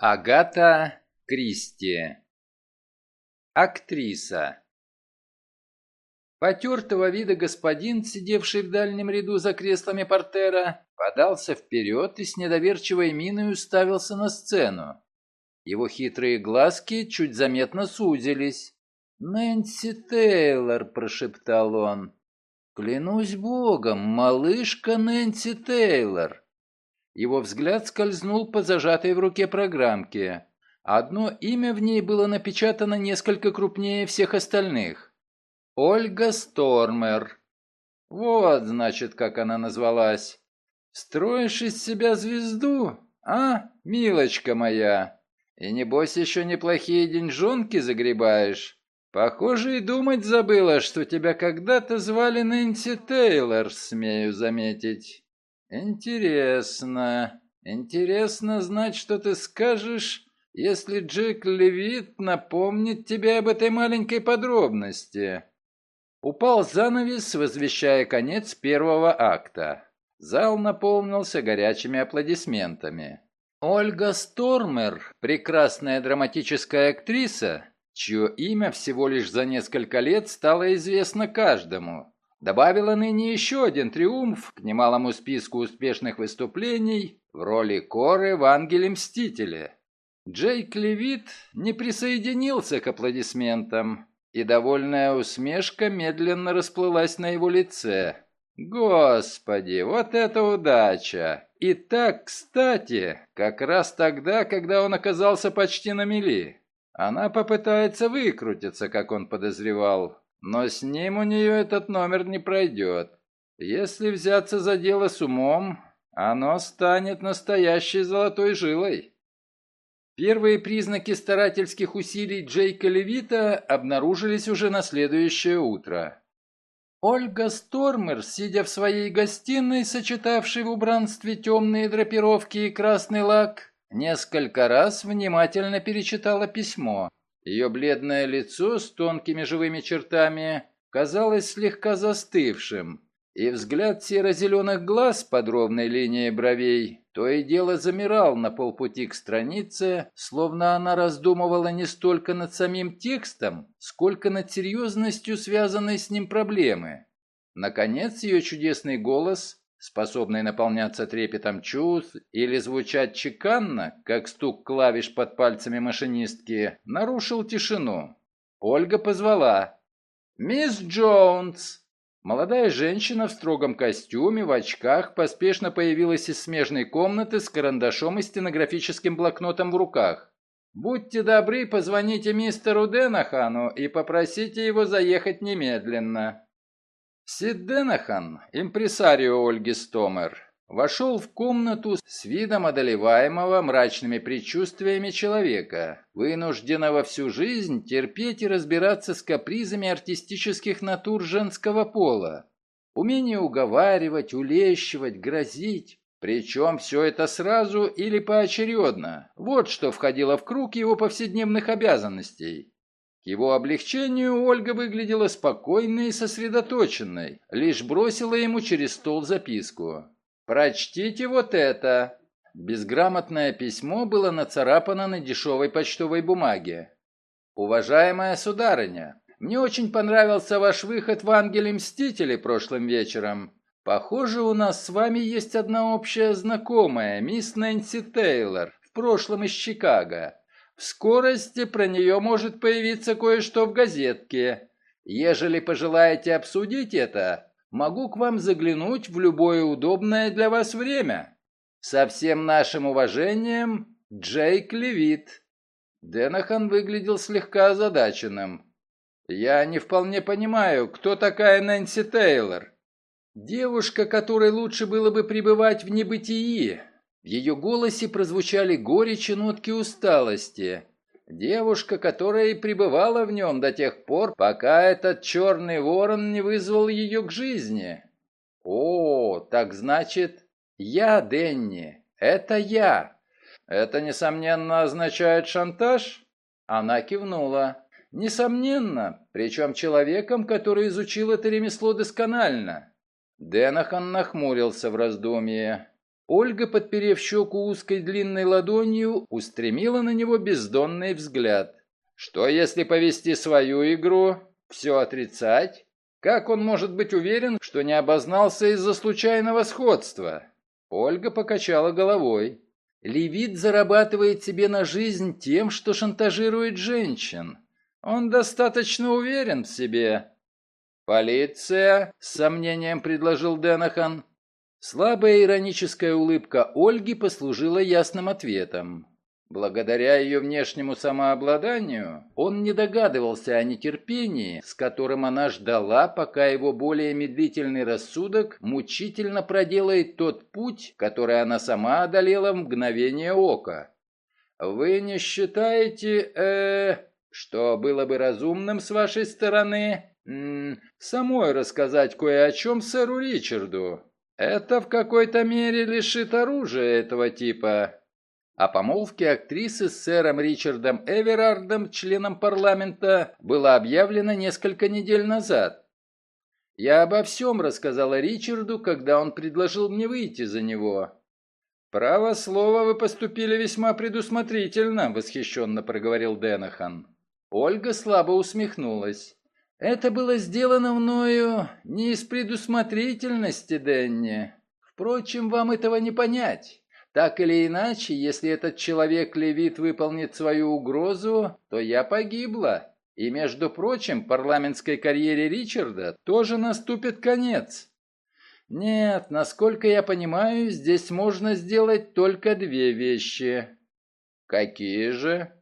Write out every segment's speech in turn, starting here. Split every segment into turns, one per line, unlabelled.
Агата Кристи Актриса Потертого вида господин, сидевший в дальнем ряду за креслами портера, подался вперед и с недоверчивой миной уставился на сцену. Его хитрые глазки чуть заметно сузились. «Нэнси Тейлор», — прошептал он. «Клянусь богом, малышка Нэнси Тейлор». Его взгляд скользнул по зажатой в руке программке. Одно имя в ней было напечатано несколько крупнее всех остальных. Ольга Стормер. Вот, значит, как она назвалась. Строишь из себя звезду, а, милочка моя? И небось еще неплохие деньжонки загребаешь. Похоже, и думать забыла, что тебя когда-то звали Нэнси Тейлор, смею заметить. Интересно. Интересно знать, что ты скажешь, если Джек Левит напомнит тебе об этой маленькой подробности. Упал занавес, возвещая конец первого акта. Зал наполнился горячими аплодисментами. Ольга Стормер, прекрасная драматическая актриса, чье имя всего лишь за несколько лет стало известно каждому, добавила ныне еще один триумф к немалому списку успешных выступлений в роли Коры в «Ангеле Мстителе». Джейк Левит не присоединился к аплодисментам, и довольная усмешка медленно расплылась на его лице. «Господи, вот это удача! И так, кстати, как раз тогда, когда он оказался почти на мели. Она попытается выкрутиться, как он подозревал, но с ним у нее этот номер не пройдет. Если взяться за дело с умом, оно станет настоящей золотой жилой. Первые признаки старательских усилий Джейка Левита обнаружились уже на следующее утро. Ольга Стормер, сидя в своей гостиной, сочетавшей в убранстве темные драпировки и красный лак, несколько раз внимательно перечитала письмо. Ее бледное лицо с тонкими живыми чертами казалось слегка застывшим, и взгляд серо-зеленых глаз под ровной линией бровей то и дело замирал на полпути к странице, словно она раздумывала не столько над самим текстом, сколько над серьезностью связанной с ним проблемы. Наконец ее чудесный голос способный наполняться трепетом чувств или звучать чеканно, как стук клавиш под пальцами машинистки, нарушил тишину. Ольга позвала. «Мисс Джонс!» Молодая женщина в строгом костюме, в очках, поспешно появилась из смежной комнаты с карандашом и стенографическим блокнотом в руках. «Будьте добры, позвоните мистеру Денахану и попросите его заехать немедленно». Сид Денахан, импресарио Ольги Стомер, вошел в комнату с видом одолеваемого мрачными предчувствиями человека, вынужденного всю жизнь терпеть и разбираться с капризами артистических натур женского пола. Умение уговаривать, улещивать, грозить, причем все это сразу или поочередно. Вот что входило в круг его повседневных обязанностей его облегчению Ольга выглядела спокойной и сосредоточенной, лишь бросила ему через стол записку. «Прочтите вот это!» Безграмотное письмо было нацарапано на дешевой почтовой бумаге. «Уважаемая сударыня, мне очень понравился ваш выход в «Ангеле Мстители» прошлым вечером. Похоже, у нас с вами есть одна общая знакомая, мисс Нэнси Тейлор, в прошлом из Чикаго. В скорости про нее может появиться кое-что в газетке. Ежели пожелаете обсудить это, могу к вам заглянуть в любое удобное для вас время. Со всем нашим уважением, Джейк Левит. Денахан выглядел слегка озадаченным. Я не вполне понимаю, кто такая Нэнси Тейлор. Девушка, которой лучше было бы пребывать в небытии, в ее голосе прозвучали горечь и нотки усталости. Девушка, которая и пребывала в нем до тех пор, пока этот черный ворон не вызвал ее к жизни. О, так значит, я, Денни, это я. Это, несомненно, означает шантаж? Она кивнула. Несомненно, причем человеком, который изучил это ремесло досконально. Денахан нахмурился в раздумье. Ольга, подперев щеку узкой длинной ладонью, устремила на него бездонный взгляд. Что если повести свою игру, все отрицать? Как он может быть уверен, что не обознался из-за случайного сходства? Ольга покачала головой. Левит зарабатывает себе на жизнь тем, что шантажирует женщин. Он достаточно уверен в себе. «Полиция», — с сомнением предложил Денахан. Слабая ироническая улыбка Ольги послужила ясным ответом. Благодаря ее внешнему самообладанию, он не догадывался о нетерпении, с которым она ждала, пока его более медлительный рассудок мучительно проделает тот путь, который она сама одолела в мгновение ока. «Вы не считаете, э, что было бы разумным с вашей стороны м -м, самой рассказать кое о чем сэру Ричарду?» Это в какой-то мере лишит оружия этого типа. О помолвке актрисы с сэром Ричардом Эверардом, членом парламента, было объявлено несколько недель назад. Я обо всем рассказала Ричарду, когда он предложил мне выйти за него. «Право слово, вы поступили весьма предусмотрительно», — восхищенно проговорил Денахан. Ольга слабо усмехнулась. Это было сделано мною не из предусмотрительности, Денни. Впрочем, вам этого не понять. Так или иначе, если этот человек-левит выполнит свою угрозу, то я погибла. И, между прочим, парламентской карьере Ричарда тоже наступит конец. Нет, насколько я понимаю, здесь можно сделать только две вещи. Какие же?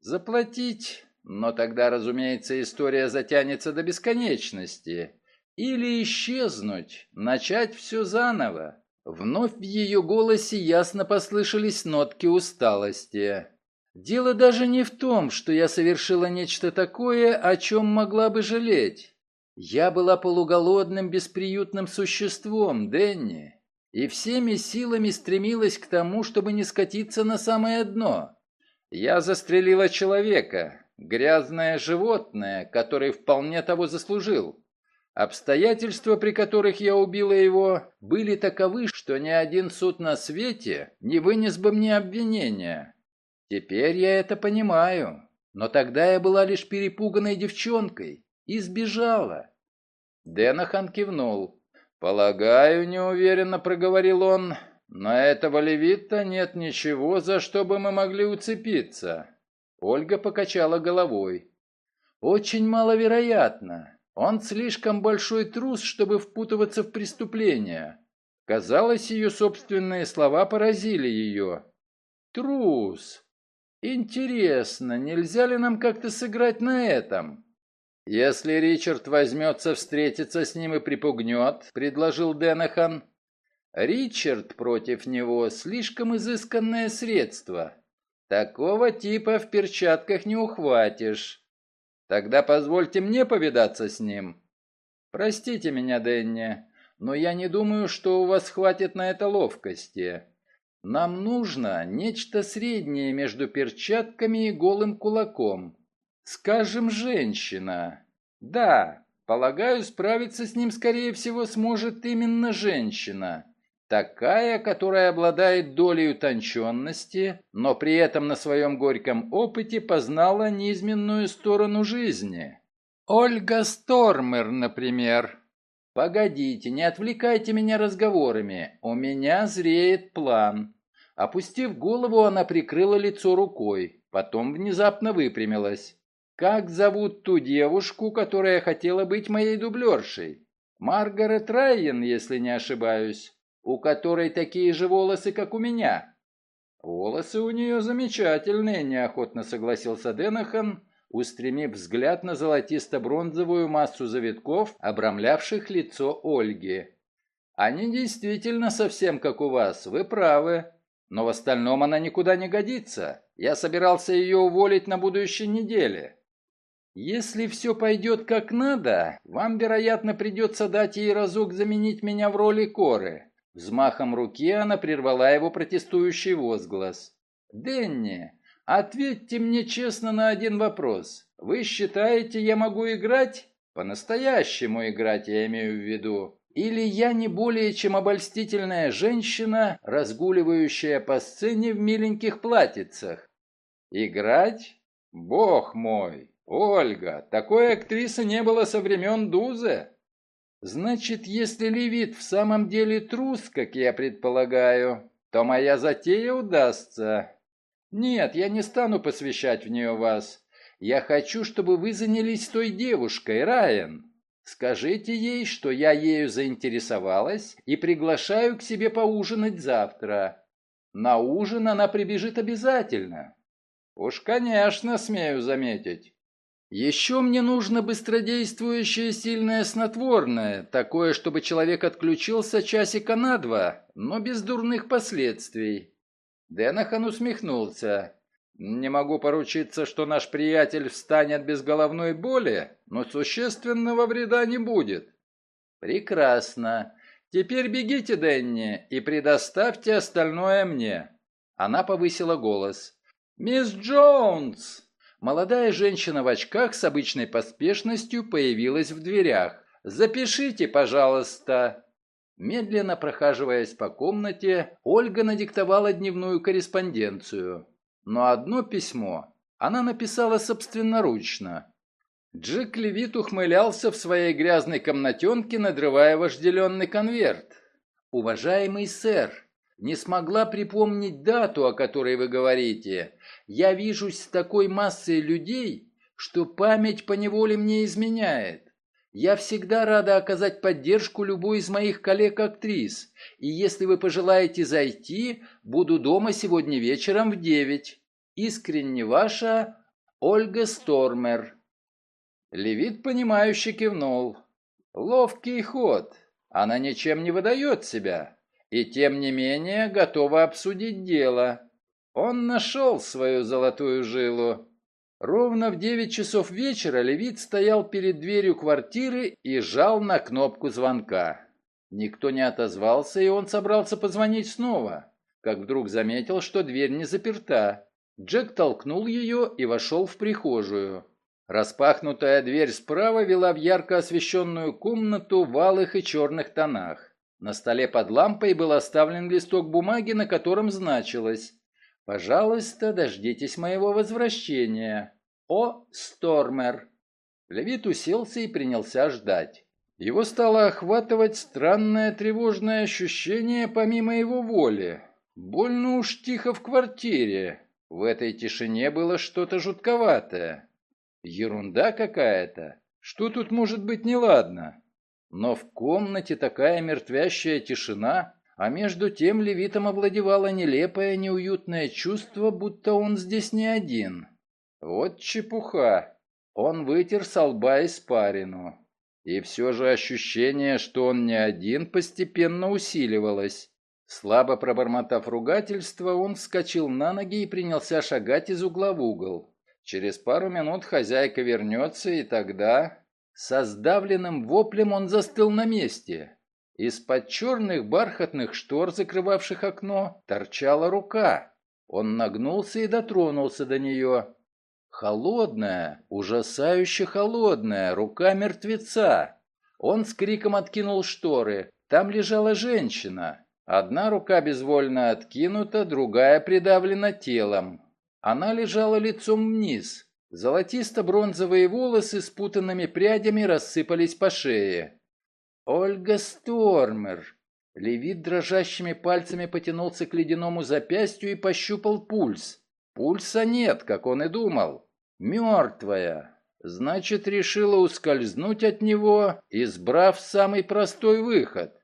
Заплатить но тогда, разумеется, история затянется до бесконечности. Или исчезнуть, начать все заново. Вновь в ее голосе ясно послышались нотки усталости. Дело даже не в том, что я совершила нечто такое, о чем могла бы жалеть. Я была полуголодным, бесприютным существом, Денни, и всеми силами стремилась к тому, чтобы не скатиться на самое дно. Я застрелила человека, Грязное животное, который вполне того заслужил. Обстоятельства, при которых я убила его, были таковы, что ни один суд на свете не вынес бы мне обвинения. Теперь я это понимаю, но тогда я была лишь перепуганной девчонкой и сбежала. Денахан кивнул. «Полагаю, неуверенно проговорил он, на этого левита нет ничего, за что бы мы могли уцепиться. Ольга покачала головой. «Очень маловероятно. Он слишком большой трус, чтобы впутываться в преступление». Казалось, ее собственные слова поразили ее. «Трус. Интересно, нельзя ли нам как-то сыграть на этом?» «Если Ричард возьмется встретиться с ним и припугнет», — предложил Денахан. «Ричард против него слишком изысканное средство. Такого типа в перчатках не ухватишь. Тогда позвольте мне повидаться с ним. Простите меня, Дэнни, но я не думаю, что у вас хватит на это ловкости. Нам нужно нечто среднее между перчатками и голым кулаком. Скажем, женщина. Да, полагаю, справиться с ним, скорее всего, сможет именно женщина. Такая, которая обладает долей утонченности, но при этом на своем горьком опыте познала низменную сторону жизни. Ольга Стормер, например. Погодите, не отвлекайте меня разговорами. У меня зреет план. Опустив голову, она прикрыла лицо рукой, потом внезапно выпрямилась. Как зовут ту девушку, которая хотела быть моей дублершей? Маргарет Райен, если не ошибаюсь у которой такие же волосы, как у меня». «Волосы у нее замечательные», — неохотно согласился Денахан, устремив взгляд на золотисто-бронзовую массу завитков, обрамлявших лицо Ольги. «Они действительно совсем как у вас, вы правы. Но в остальном она никуда не годится. Я собирался ее уволить на будущей неделе». «Если все пойдет как надо, вам, вероятно, придется дать ей разок заменить меня в роли коры. Взмахом руки она прервала его протестующий возглас. «Денни, ответьте мне честно на один вопрос. Вы считаете, я могу играть? По-настоящему играть, я имею в виду. Или я не более чем обольстительная женщина, разгуливающая по сцене в миленьких платьицах? Играть? Бог мой! Ольга, такой актрисы не было со времен Дузы. Значит, если Левит в самом деле трус, как я предполагаю, то моя затея удастся. Нет, я не стану посвящать в нее вас. Я хочу, чтобы вы занялись той девушкой, Райан. Скажите ей, что я ею заинтересовалась и приглашаю к себе поужинать завтра. На ужин она прибежит обязательно. Уж, конечно, смею заметить. Еще мне нужно быстродействующее сильное снотворное, такое, чтобы человек отключился часика на два, но без дурных последствий. Денахан усмехнулся. Не могу поручиться, что наш приятель встанет без головной боли, но существенного вреда не будет. Прекрасно. Теперь бегите, Денни, и предоставьте остальное мне. Она повысила голос. «Мисс Джонс!» Молодая женщина в очках с обычной поспешностью появилась в дверях. «Запишите, пожалуйста!» Медленно прохаживаясь по комнате, Ольга надиктовала дневную корреспонденцию. Но одно письмо она написала собственноручно. Джек Левит ухмылялся в своей грязной комнатенке, надрывая вожделенный конверт. «Уважаемый сэр, не смогла припомнить дату, о которой вы говорите. Я вижусь с такой массой людей, что память поневоле мне изменяет. Я всегда рада оказать поддержку любой из моих коллег-актрис, и если вы пожелаете зайти, буду дома сегодня вечером в девять. Искренне ваша Ольга Стормер». Левит, понимающе кивнул. «Ловкий ход. Она ничем не выдает себя и тем не менее готова обсудить дело. Он нашел свою золотую жилу. Ровно в девять часов вечера Левит стоял перед дверью квартиры и жал на кнопку звонка. Никто не отозвался, и он собрался позвонить снова, как вдруг заметил, что дверь не заперта. Джек толкнул ее и вошел в прихожую. Распахнутая дверь справа вела в ярко освещенную комнату в алых и черных тонах. На столе под лампой был оставлен листок бумаги, на котором значилось «Пожалуйста, дождитесь моего возвращения. О, Стормер». Левит уселся и принялся ждать. Его стало охватывать странное тревожное ощущение помимо его воли. Больно уж тихо в квартире. В этой тишине было что-то жутковатое. Ерунда какая-то. Что тут может быть неладно? Но в комнате такая мертвящая тишина, а между тем левитом овладевало нелепое неуютное чувство, будто он здесь не один. Вот чепуха. Он вытер со лба испарину. И все же ощущение, что он не один, постепенно усиливалось. Слабо пробормотав ругательство, он вскочил на ноги и принялся шагать из угла в угол. Через пару минут хозяйка вернется, и тогда... Со сдавленным воплем он застыл на месте. Из-под черных бархатных штор, закрывавших окно, торчала рука. Он нагнулся и дотронулся до нее. Холодная, ужасающе холодная, рука мертвеца. Он с криком откинул шторы. Там лежала женщина. Одна рука безвольно откинута, другая придавлена телом. Она лежала лицом вниз. Золотисто-бронзовые волосы с путанными прядями рассыпались по шее. «Ольга Стормер!» Левит дрожащими пальцами потянулся к ледяному запястью и пощупал пульс. Пульса нет, как он и думал. Мертвая. Значит, решила ускользнуть от него, избрав самый простой выход.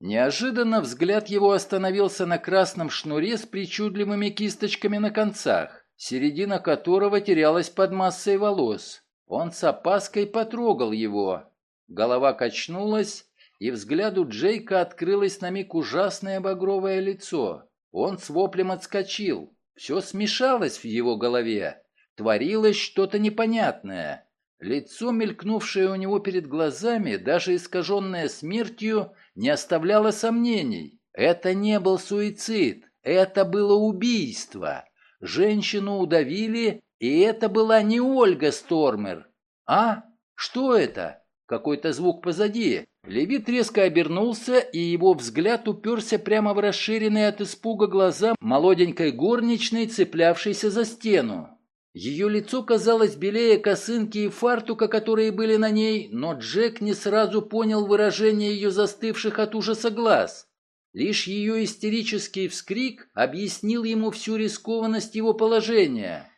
Неожиданно взгляд его остановился на красном шнуре с причудливыми кисточками на концах середина которого терялась под массой волос. Он с опаской потрогал его. Голова качнулась, и взгляду Джейка открылось на миг ужасное багровое лицо. Он с воплем отскочил. Все смешалось в его голове. Творилось что-то непонятное. Лицо, мелькнувшее у него перед глазами, даже искаженное смертью, не оставляло сомнений. Это не был суицид, это было убийство. Женщину удавили, и это была не Ольга Стормер. А? Что это? какой-то звук позади. Левит резко обернулся, и его взгляд уперся прямо в расширенные от испуга глаза молоденькой горничной, цеплявшейся за стену. Ее лицо казалось белее косынки и фартука, которые были на ней, но Джек не сразу понял выражение ее застывших от ужаса глаз. Лишь ее истерический вскрик объяснил ему всю рискованность его положения.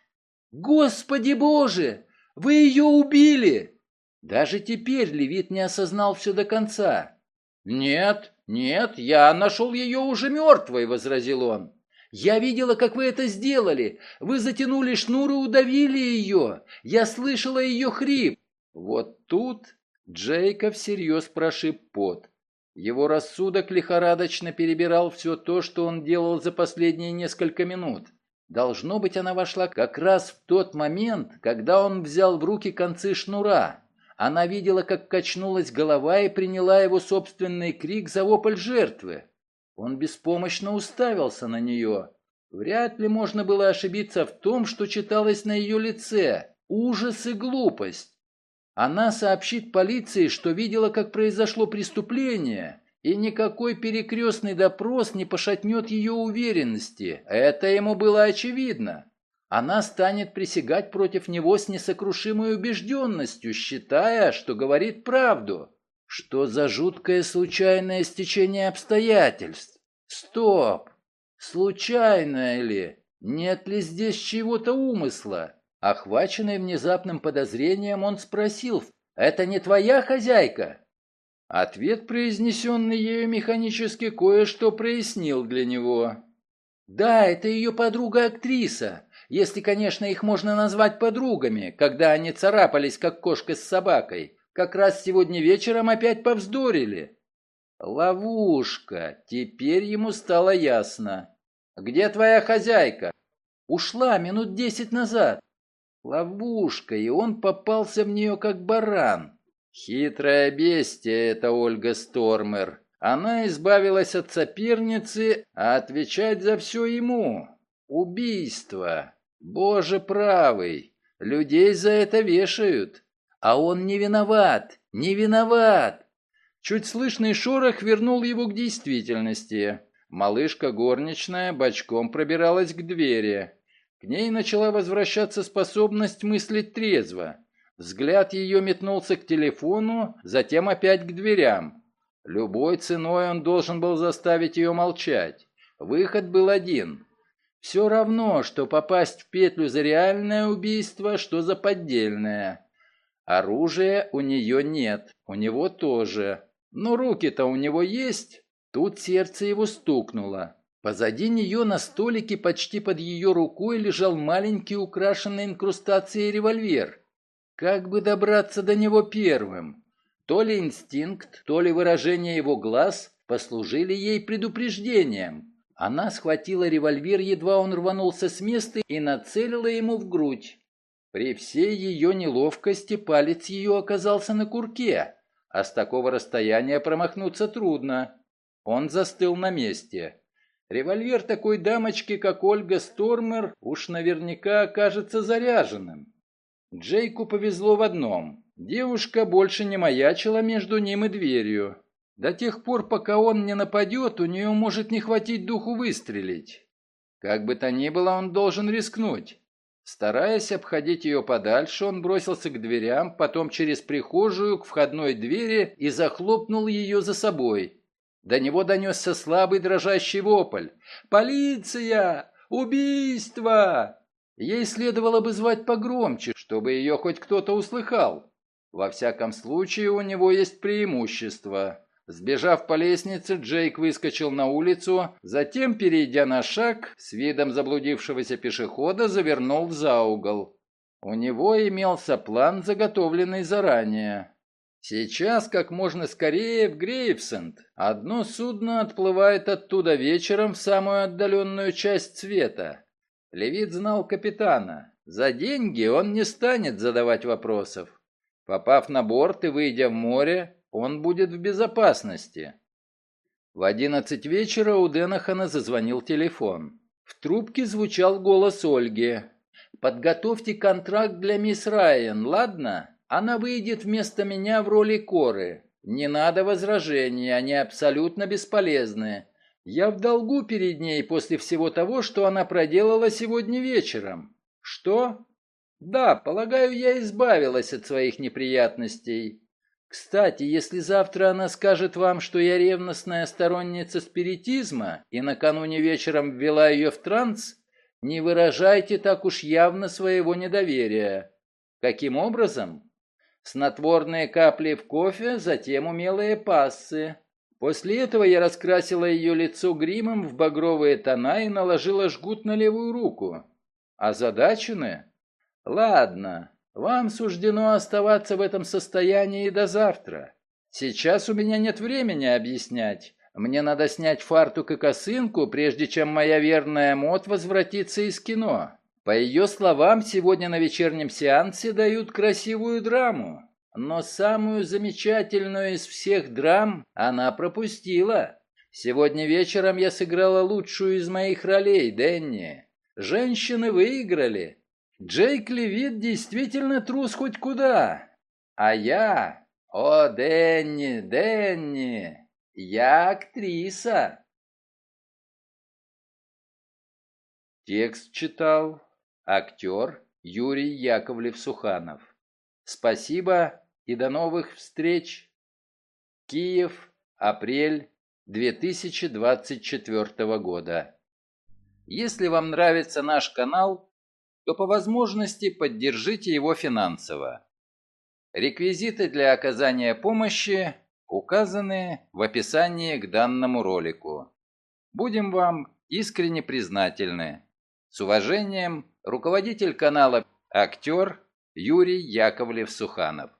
«Господи Боже! Вы ее убили!» Даже теперь Левит не осознал все до конца. «Нет, нет, я нашел ее уже мертвой», — возразил он. «Я видела, как вы это сделали. Вы затянули шнур и удавили ее. Я слышала ее хрип». Вот тут Джейка всерьез прошиб пот. Его рассудок лихорадочно перебирал все то, что он делал за последние несколько минут. Должно быть, она вошла как раз в тот момент, когда он взял в руки концы шнура. Она видела, как качнулась голова и приняла его собственный крик за вопль жертвы. Он беспомощно уставился на нее. Вряд ли можно было ошибиться в том, что читалось на ее лице. Ужас и глупость. Она сообщит полиции, что видела, как произошло преступление, и никакой перекрестный допрос не пошатнет ее уверенности. Это ему было очевидно. Она станет присягать против него с несокрушимой убежденностью, считая, что говорит правду. Что за жуткое случайное стечение обстоятельств? Стоп! Случайное ли? Нет ли здесь чего-то умысла? Охваченный внезапным подозрением, он спросил, «Это не твоя хозяйка?» Ответ, произнесенный ею механически, кое-что прояснил для него. «Да, это ее подруга-актриса, если, конечно, их можно назвать подругами, когда они царапались, как кошка с собакой. Как раз сегодня вечером опять повздорили. Ловушка. Теперь ему стало ясно. Где твоя хозяйка? Ушла минут десять назад. Ловушка, и он попался в нее как баран. Хитрая бестия это Ольга Стормер. Она избавилась от соперницы, а отвечать за все ему. Убийство. Боже правый. Людей за это вешают. А он не виноват, не виноват. Чуть слышный шорох вернул его к действительности. Малышка горничная бочком пробиралась к двери. К ней начала возвращаться способность мыслить трезво. Взгляд ее метнулся к телефону, затем опять к дверям. Любой ценой он должен был заставить ее молчать. Выход был один. Все равно, что попасть в петлю за реальное убийство, что за поддельное. Оружия у нее нет, у него тоже. Но руки-то у него есть. Тут сердце его стукнуло. Позади нее на столике почти под ее рукой лежал маленький украшенный инкрустацией револьвер. Как бы добраться до него первым? То ли инстинкт, то ли выражение его глаз послужили ей предупреждением. Она схватила револьвер, едва он рванулся с места и нацелила ему в грудь. При всей ее неловкости палец ее оказался на курке, а с такого расстояния промахнуться трудно. Он застыл на месте. Револьвер такой дамочки, как Ольга Стормер, уж наверняка окажется заряженным. Джейку повезло в одном. Девушка больше не маячила между ним и дверью. До тех пор, пока он не нападет, у нее может не хватить духу выстрелить. Как бы то ни было, он должен рискнуть. Стараясь обходить ее подальше, он бросился к дверям, потом через прихожую к входной двери и захлопнул ее за собой. До него донесся слабый дрожащий вопль. «Полиция! Убийство!» Ей следовало бы звать погромче, чтобы ее хоть кто-то услыхал. Во всяком случае, у него есть преимущество. Сбежав по лестнице, Джейк выскочил на улицу, затем, перейдя на шаг, с видом заблудившегося пешехода завернул за угол. У него имелся план, заготовленный заранее. Сейчас как можно скорее в Грейвсенд. Одно судно отплывает оттуда вечером в самую отдаленную часть света. Левит знал капитана. За деньги он не станет задавать вопросов. Попав на борт и выйдя в море, он будет в безопасности. В одиннадцать вечера у Денахана зазвонил телефон. В трубке звучал голос Ольги. «Подготовьте контракт для мисс Райан, ладно? Она выйдет вместо меня в роли коры. Не надо возражений, они абсолютно бесполезны. Я в долгу перед ней после всего того, что она проделала сегодня вечером. Что? Да, полагаю, я избавилась от своих неприятностей. Кстати, если завтра она скажет вам, что я ревностная сторонница спиритизма и накануне вечером ввела ее в транс, не выражайте так уж явно своего недоверия. Каким образом? Снотворные капли в кофе, затем умелые пассы. После этого я раскрасила ее лицо гримом в багровые тона и наложила жгут на левую руку. Озадачены? Ладно, вам суждено оставаться в этом состоянии до завтра. Сейчас у меня нет времени объяснять. Мне надо снять фартук и косынку, прежде чем моя верная Мот возвратится из кино. По ее словам, сегодня на вечернем сеансе дают красивую драму. Но самую замечательную из всех драм она пропустила. Сегодня вечером я сыграла лучшую из моих ролей, Дэнни. Женщины выиграли. Джейк Левит действительно трус хоть куда. А я... О, Дэнни, Дэнни, я актриса. Текст читал актер Юрий Яковлев-Суханов. Спасибо и до новых встреч. Киев, апрель 2024 года. Если вам нравится наш канал, то по возможности поддержите его финансово. Реквизиты для оказания помощи указаны в описании к данному ролику. Будем вам искренне признательны. С уважением, руководитель канала «Актер» Юрий Яковлев-Суханов.